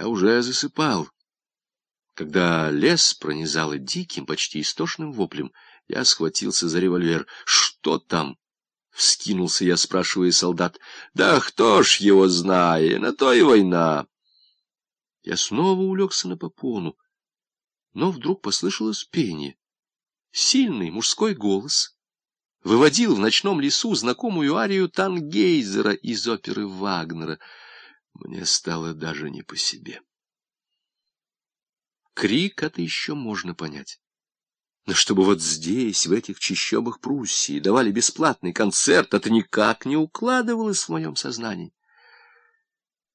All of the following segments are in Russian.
Я уже засыпал. Когда лес пронизало диким, почти истошным воплем, я схватился за револьвер. «Что там?» — вскинулся я, спрашивая солдат. «Да кто ж его знает, на то и война!» Я снова улегся на попону, но вдруг послышалось пение. Сильный мужской голос выводил в ночном лесу знакомую арию Тангейзера из оперы Вагнера. Мне стало даже не по себе. Крик это еще можно понять. Но чтобы вот здесь, в этих чащобах Пруссии, давали бесплатный концерт, это никак не укладывалось в моем сознании.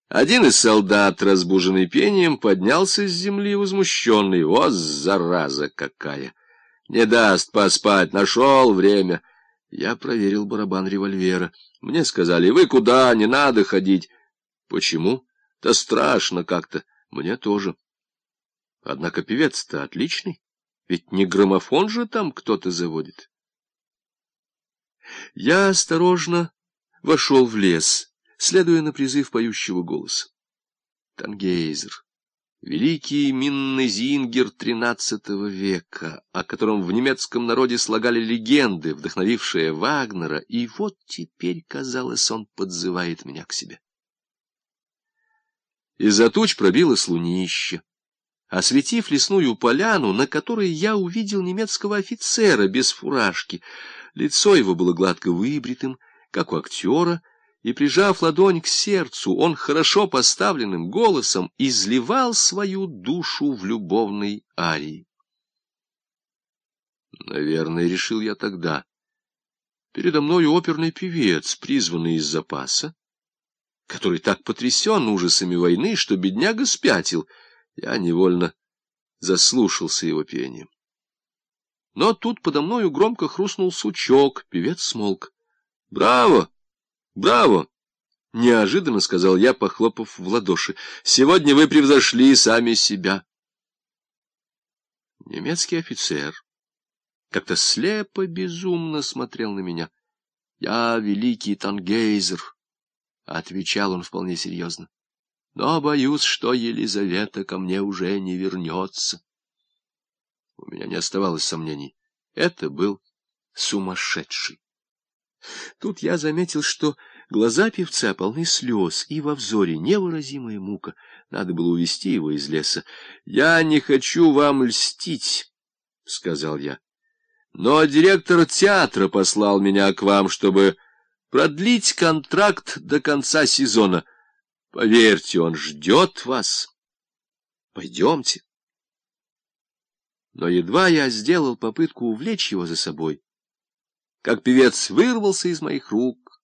Один из солдат, разбуженный пением, поднялся с земли возмущенный. Вот зараза какая! Не даст поспать, нашел время. Я проверил барабан револьвера. Мне сказали, вы куда, не надо ходить. Почему? Да страшно как-то. Мне тоже. Однако певец-то отличный. Ведь не граммофон же там кто-то заводит. Я осторожно вошел в лес, следуя на призыв поющего голоса. Тангейзер, великий Миннезингер XIII века, о котором в немецком народе слагали легенды, вдохновившие Вагнера, и вот теперь, казалось, он подзывает меня к себе. Из-за туч пробилось лунище осветив лесную поляну, на которой я увидел немецкого офицера без фуражки. Лицо его было гладко выбритым, как у актера, и, прижав ладонь к сердцу, он хорошо поставленным голосом изливал свою душу в любовной арии. Наверное, решил я тогда. Передо мной оперный певец, призванный из запаса, который так потрясен ужасами войны, что бедняга спятил — я невольно заслушался его пением. Но тут подо мною громко хрустнул сучок, певец смолк. — Браво! Браво! — неожиданно сказал я, похлопав в ладоши. — Сегодня вы превзошли сами себя. Немецкий офицер как-то слепо, безумно смотрел на меня. — Я великий Тангейзер, — отвечал он вполне серьезно но боюсь, что Елизавета ко мне уже не вернется. У меня не оставалось сомнений. Это был сумасшедший. Тут я заметил, что глаза певца полны слез, и во взоре невыразимая мука. Надо было увести его из леса. — Я не хочу вам льстить, — сказал я. — Но директор театра послал меня к вам, чтобы продлить контракт до конца сезона — Поверьте, он ждет вас. Пойдемте. Но едва я сделал попытку увлечь его за собой, как певец вырвался из моих рук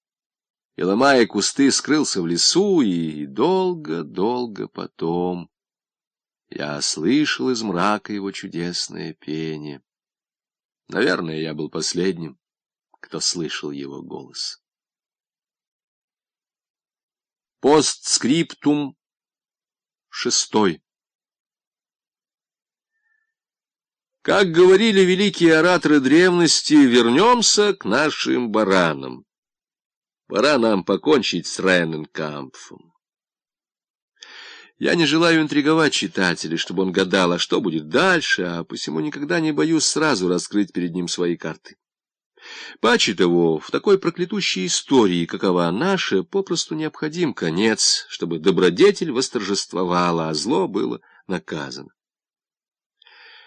и, ломая кусты, скрылся в лесу, и долго-долго потом я слышал из мрака его чудесное пение. Наверное, я был последним, кто слышал его голос. Постскриптум шестой. Как говорили великие ораторы древности, вернемся к нашим баранам. Пора нам покончить с Рейненкампфом. Я не желаю интриговать читателя, чтобы он гадал, а что будет дальше, а посему никогда не боюсь сразу раскрыть перед ним свои карты. Паче того, в такой проклятущей истории, какова наша, попросту необходим конец, чтобы добродетель восторжествовала, а зло было наказано.